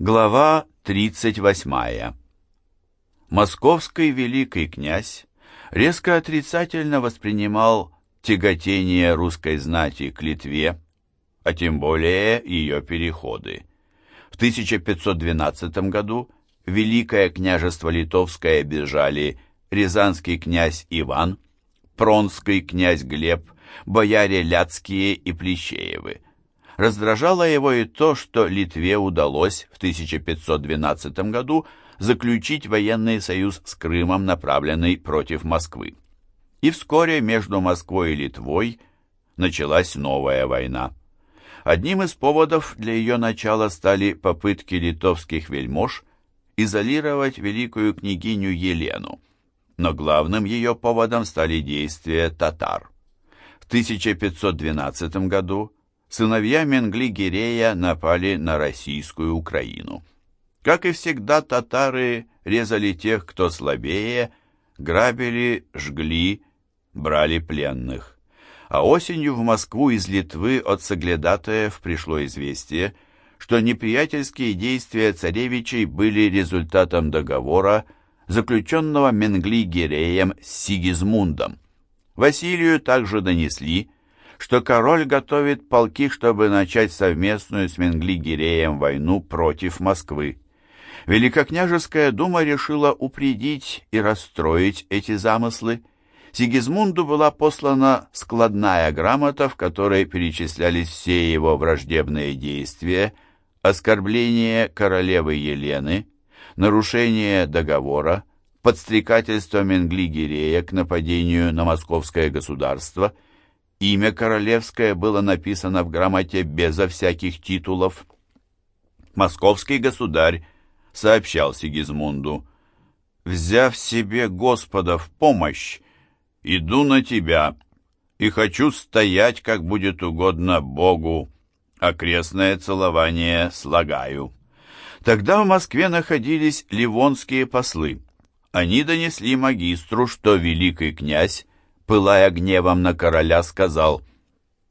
Глава 38. Московский великий князь резко отрицательно воспринимал тяготение русской знати к Литве, а тем более ее переходы. В 1512 году Великое княжество Литовское бежали Рязанский князь Иван, Пронский князь Глеб, бояре Ляцкие и Плещеевы. Раздражало его и то, что Литве удалось в 1512 году заключить военный союз с Крымом, направленный против Москвы. И вскоре между Москвой и Литвой началась новая война. Одним из поводов для ее начала стали попытки литовских вельмож изолировать великую княгиню Елену, но главным ее поводом стали действия татар. В 1512 году сыновья Менгли-Гирея напали на российскую Украину. Как и всегда, татары резали тех, кто слабее, грабили, жгли, брали пленных. А осенью в Москву из Литвы от соглядатаев пришло известие, что неприятельские действия царевичей были результатом договора, заключенного Менгли-Гиреем с Сигизмундом. Василию также донесли, что король готовит полки, чтобы начать совместную с Менгли-Гиреем войну против Москвы. Великокняжеская дума решила упредить и расстроить эти замыслы. Сигизмунду была послана складная грамота, в которой перечислялись все его враждебные действия, оскорбление королевы Елены, нарушение договора, подстрекательство Менгли-Гирея к нападению на московское государство – Имя королевское было написано в грамоте безо всяких титулов. Московский государь сообщал Сигизмунду, «Взяв себе Господа в помощь, иду на тебя и хочу стоять, как будет угодно Богу, окрестное целование слагаю». Тогда в Москве находились ливонские послы. Они донесли магистру, что великий князь пылая гневом на короля, сказал,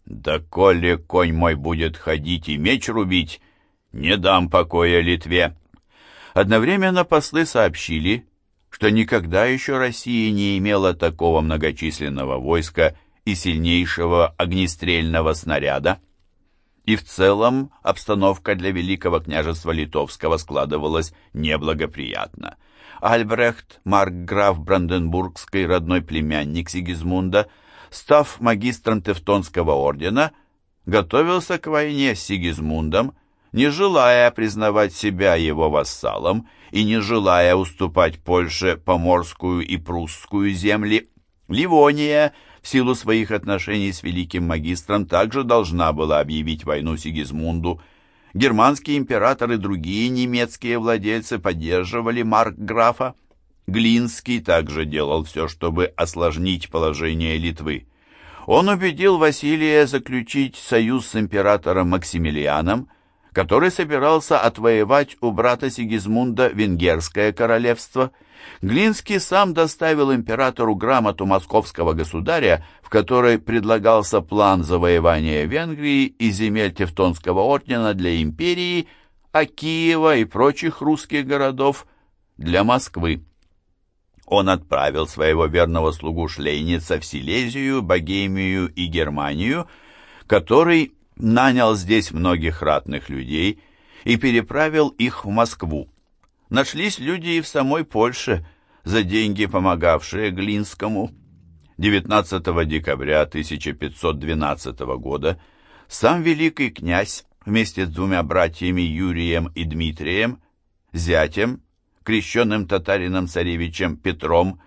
«Да коли конь мой будет ходить и меч рубить, не дам покоя Литве». Одновременно послы сообщили, что никогда еще Россия не имела такого многочисленного войска и сильнейшего огнестрельного снаряда. И в целом обстановка для Великого княжества Литовского складывалась неблагоприятно – Альбрехт, маркграф Бранденбургский, родной племянник Сигизмунда, став магистром Тевтонского ордена, готовился к войне с Сигизмундом, не желая признавать себя его вассалом и не желая уступать Польше поморскую и прусскую земли. Ливония, в силу своих отношений с великим магистром, также должна была объявить войну Сигизмунду, Германский император и другие немецкие владельцы поддерживали маркграфа. Глинский также делал все, чтобы осложнить положение Литвы. Он убедил Василия заключить союз с императором Максимилианом, который собирался отвоевать у брата Сигизмунда Венгерское королевство. Глинский сам доставил императору грамоту московского государя, в которой предлагался план завоевания Венгрии и земель Тевтонского ордена для империи, а Киева и прочих русских городов для Москвы. Он отправил своего верного слугу Шлейница в Силезию, Богемию и Германию, который нанял здесь многих ратных людей и переправил их в Москву. Нашлись люди и в самой Польше, за деньги помогавшие Глинскому. 19 декабря 1512 года сам великий князь вместе с двумя братьями Юрием и Дмитрием, зятем, крещенным татарином-царевичем Петром,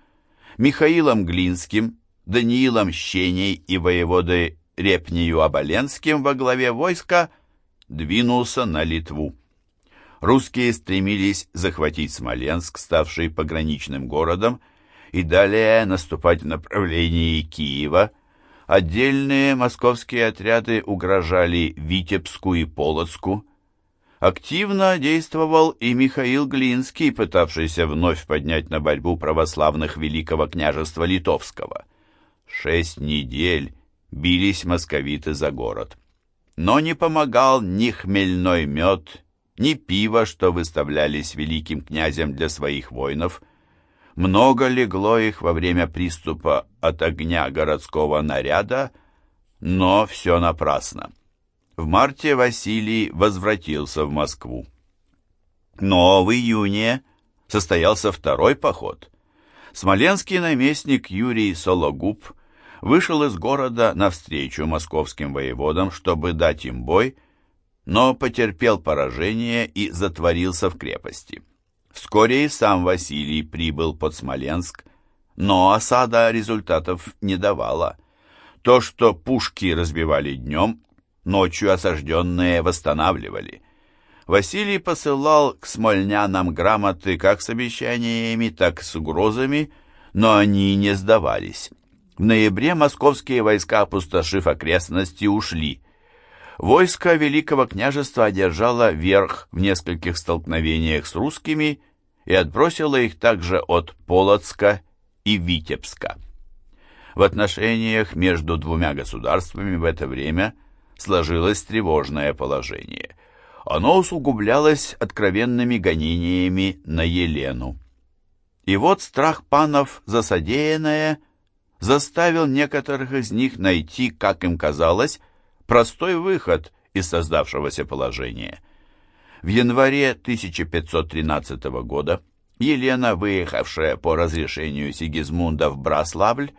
Михаилом Глинским, Даниилом Щеней и воеводой Репнию Оболенским во главе войска двинулся на Литву. Русские стремились захватить Смоленск, ставший пограничным городом, и далее наступать в направлении Киева. Отдельные московские отряды угрожали Витебску и Полоцку. Активно действовал и Михаил Глинский, пытавшийся вновь поднять на борьбу православных Великого княжества Литовского. Шесть недель бились московиты за город. Но не помогал ни хмельной мед, ни пива, что выставлялись великим князем для своих воинов. Много легло их во время приступа от огня городского наряда, но все напрасно. В марте Василий возвратился в Москву. Но в июне состоялся второй поход. Смоленский наместник Юрий Сологуб вышел из города навстречу московским воеводам, чтобы дать им бой, но потерпел поражение и затворился в крепости. Вскоре и сам Василий прибыл под Смоленск, но осада результатов не давала. То, что пушки разбивали днем, ночью осажденные восстанавливали. Василий посылал к смольнянам грамоты как с обещаниями, так и с угрозами, но они не сдавались. В ноябре московские войска, опустошив окрестности, ушли. Войско Великого княжества одержало верх в нескольких столкновениях с русскими и отбросило их также от Полоцка и Витебска. В отношениях между двумя государствами в это время сложилось тревожное положение. Оно усугублялось откровенными гонениями на Елену. И вот страх панов за содеянное заставил некоторых из них найти, как им казалось, простой выход из создавшегося положения. В январе 1513 года Елена, выехавшая по разрешению Сигизмунда в Браславль,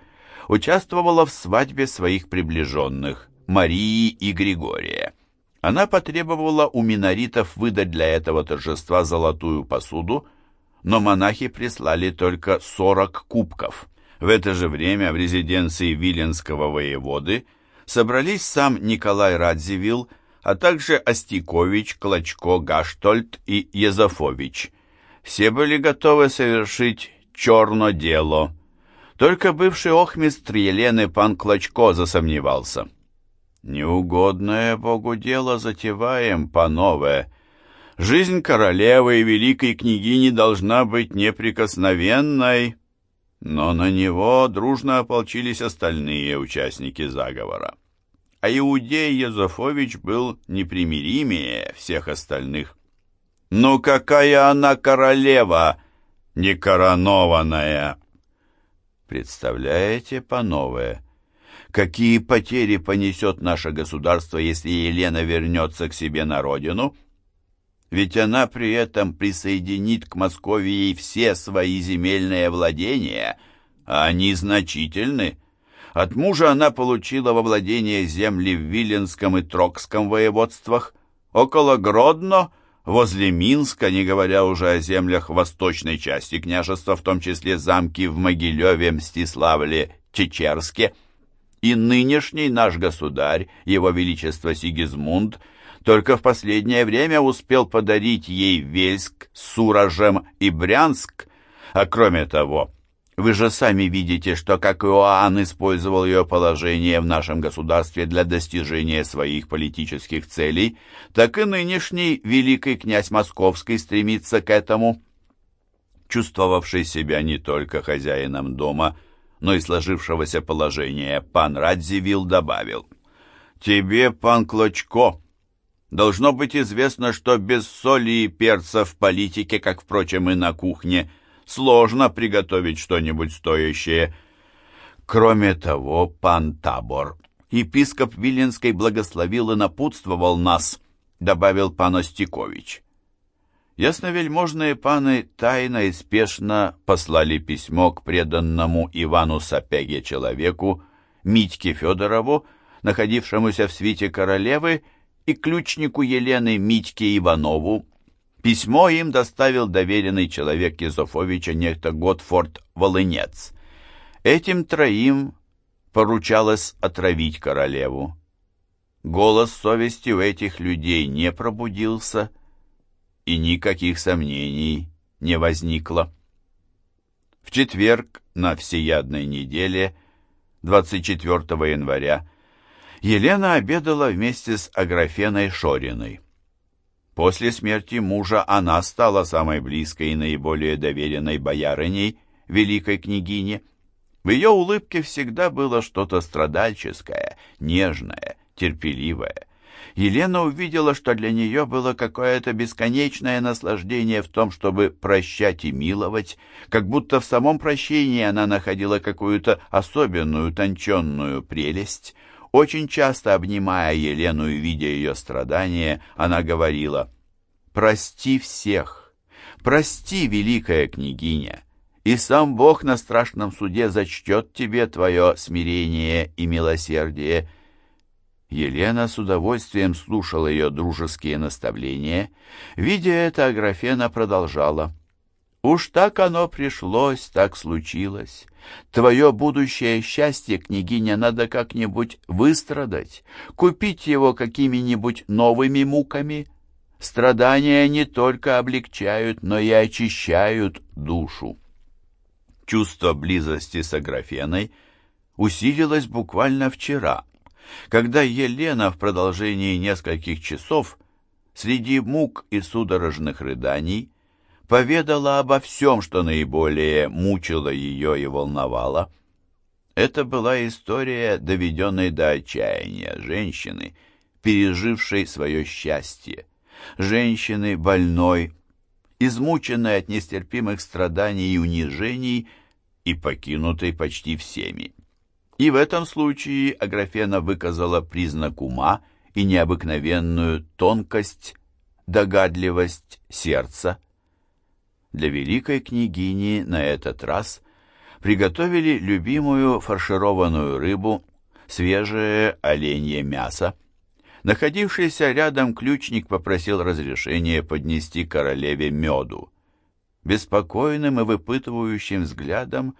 участвовала в свадьбе своих приближенных Марии и Григория. Она потребовала у миноритов выдать для этого торжества золотую посуду, но монахи прислали только 40 кубков – в это же время в резиденции Виленского воеводы собрались сам Николай Радзивилл, а также Остикович, Клочко, Гаштольд и Езофович. Все были готовы совершить черно дело. Только бывший охмистр Елены пан Клочко засомневался. «Неугодное Богу дело затеваем, панове. Жизнь королевы и великой княгини должна быть неприкосновенной». Но на него дружно ополчились остальные участники заговора. А Иудей Езофович был непримиримее всех остальных. «Ну какая она королева, некоронованная!» Представляете, панове, какие потери понесет наше государство, если Елена вернется к себе на родину?» Ведь она при этом присоединит к Московии все свои земельные владения, а они значительны. От мужа она получила во владение земли в Виленском и Трокском воеводствах, около Гродно, возле Минска, не говоря уже о землях восточной части княжества, в том числе замки в Могилеве, Мстиславле, Чечерске. И нынешний наш государь, его величество Сигизмунд, — только в последнее время успел подарить ей Вельск, Суражем и Брянск, а кроме того, вы же сами видите, что как Иоанн использовал ее положение в нашем государстве для достижения своих политических целей, так и нынешний великий князь Московский стремится к этому. Чувствовавший себя не только хозяином дома, но и сложившегося положения, пан Радзивилл добавил, «Тебе, пан Клочко, Должно быть известно, что без соли и перца в политике, как, впрочем, и на кухне, сложно приготовить что-нибудь стоящее. Кроме того, пан Табор, епископ Виленской благословил и напутствовал нас, добавил пан Остикович. Ясновельможные паны тайно и спешно послали письмо к преданному Ивану Сапеге человеку, Митьке Федорову, находившемуся в свите королевы, и ключнику Елены Митьке Иванову. Письмо им доставил доверенный человек Езофовича, некто Готфорд Волынец. Этим троим поручалось отравить королеву. Голос совести у этих людей не пробудился, и никаких сомнений не возникло. В четверг на всеядной неделе, 24 января, Елена обедала вместе с Аграфеной Шориной. После смерти мужа она стала самой близкой и наиболее доверенной боярыней великой княгини. В ее улыбке всегда было что-то страдальческое, нежное, терпеливое. Елена увидела, что для нее было какое-то бесконечное наслаждение в том, чтобы прощать и миловать, как будто в самом прощении она находила какую-то особенную, тонченную прелесть. Очень часто, обнимая Елену и видя ее страдания, она говорила «Прости всех, прости, великая княгиня, и сам Бог на страшном суде зачтет тебе твое смирение и милосердие». Елена с удовольствием слушала ее дружеские наставления. Видя это, Аграфена продолжала. «Уж так оно пришлось, так случилось. Твое будущее счастье, княгиня, надо как-нибудь выстрадать, купить его какими-нибудь новыми муками. Страдания не только облегчают, но и очищают душу». Чувство близости с Аграфеной усилилось буквально вчера — когда Елена в продолжении нескольких часов среди мук и судорожных рыданий поведала обо всем, что наиболее мучило ее и волновало. Это была история, доведенной до отчаяния женщины, пережившей свое счастье, женщины больной, измученной от нестерпимых страданий и унижений и покинутой почти всеми. И в этом случае Аграфена выказала признак ума и необыкновенную тонкость, догадливость сердца. Для великой княгини на этот раз приготовили любимую фаршированную рыбу, свежее оленье мясо. Находившийся рядом ключник попросил разрешения поднести королеве меду. Беспокойным и выпытывающим взглядом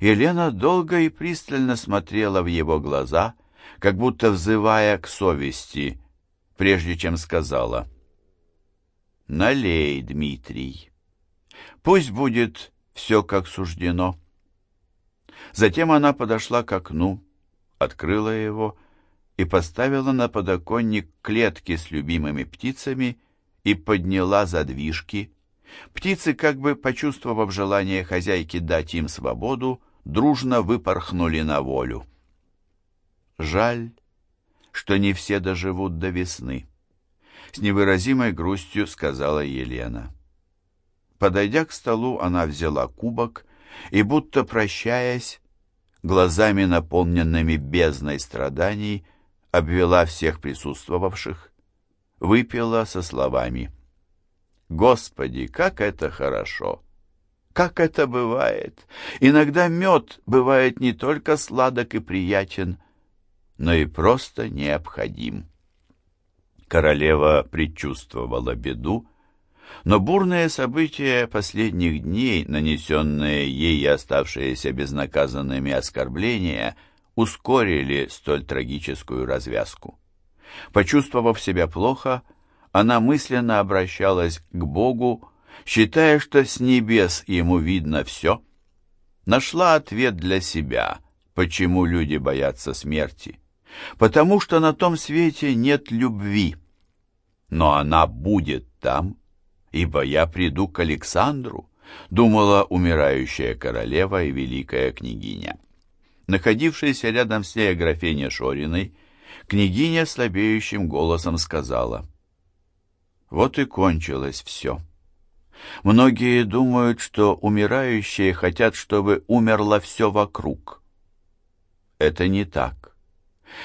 Елена долго и пристально смотрела в его глаза, как будто взывая к совести, прежде чем сказала «Налей, Дмитрий, пусть будет все как суждено». Затем она подошла к окну, открыла его и поставила на подоконник клетки с любимыми птицами и подняла задвижки, Птицы, как бы почувствовав желание хозяйки дать им свободу, дружно выпорхнули на волю. Жаль, что не все доживут до весны, с невыразимой грустью сказала Елена. Подойдя к столу, она взяла кубок и, будто прощаясь, глазами наполненными бездной страданий, обвела всех присутствовавших, выпила со словами — Господи, как это хорошо! Как это бывает! Иногда мед бывает не только сладок и приятен, но и просто необходим. Королева предчувствовала беду, но бурные события последних дней, нанесенные ей и оставшиеся безнаказанными оскорбления, ускорили столь трагическую развязку. Почувствовав себя плохо, она мысленно обращалась к Богу, считая, что с небес ему видно все. Нашла ответ для себя, почему люди боятся смерти. Потому что на том свете нет любви. Но она будет там, ибо я приду к Александру, думала умирающая королева и великая княгиня. Находившаяся рядом с ней Аграфеня Шориной, княгиня слабеющим голосом сказала — вот и кончилось все. Многие думают, что умирающие хотят, чтобы умерло все вокруг. Это не так.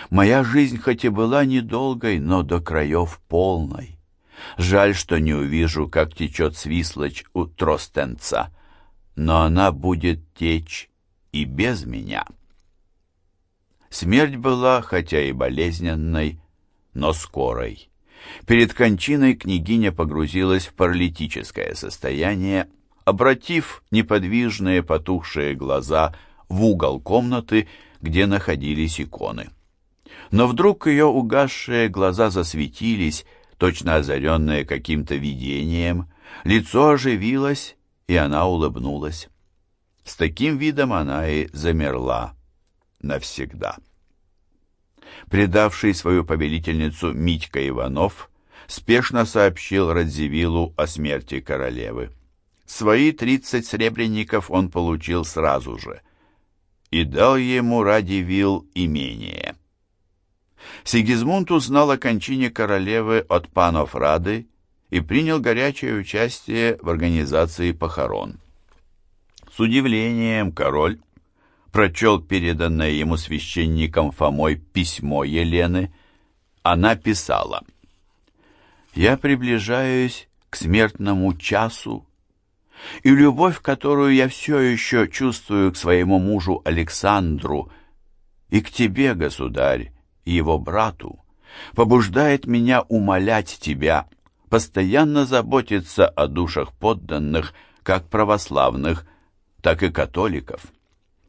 Моя жизнь хоть и была недолгой, но до краев полной. Жаль, что не увижу, как течет свислочь у Тростенца, но она будет течь и без меня. Смерть была, хотя и болезненной, но скорой. Перед кончиной княгиня погрузилась в паралитическое состояние, обратив неподвижные потухшие глаза в угол комнаты, где находились иконы. Но вдруг ее угасшие глаза засветились, точно озаренные каким-то видением, лицо оживилось, и она улыбнулась. С таким видом она и замерла навсегда. Предавший свою повелительницу Митька Иванов спешно сообщил Радзивиллу о смерти королевы. Свои тридцать сребреников он получил сразу же и дал ему Радивилл имение. Сигизмунд узнал о кончине королевы от панов Рады и принял горячее участие в организации похорон. С удивлением король прочел переданное ему священником Фомой письмо Елены. Она писала «Я приближаюсь к смертному часу, и любовь, которую я все еще чувствую к своему мужу Александру и к тебе, государь, его брату, побуждает меня умолять тебя, постоянно заботиться о душах подданных, как православных, так и католиков.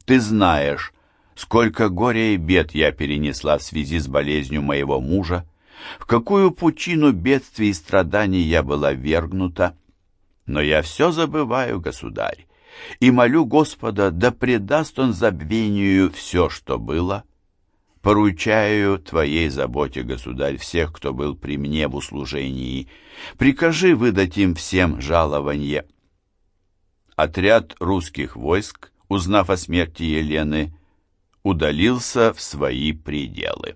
Ты знаешь, сколько горя и бед я перенесла в связи с болезнью моего мужа, в какую пучину бедствий и страданий я была вергнута. Но я все забываю, государь, и молю Господа, да предаст он забвению все, что было. Поручаю Твоей заботе, государь, всех, кто был при мне в услужении. Прикажи выдать им всем жалование. Отряд русских войск узнав о смерти Елены, удалился в свои пределы.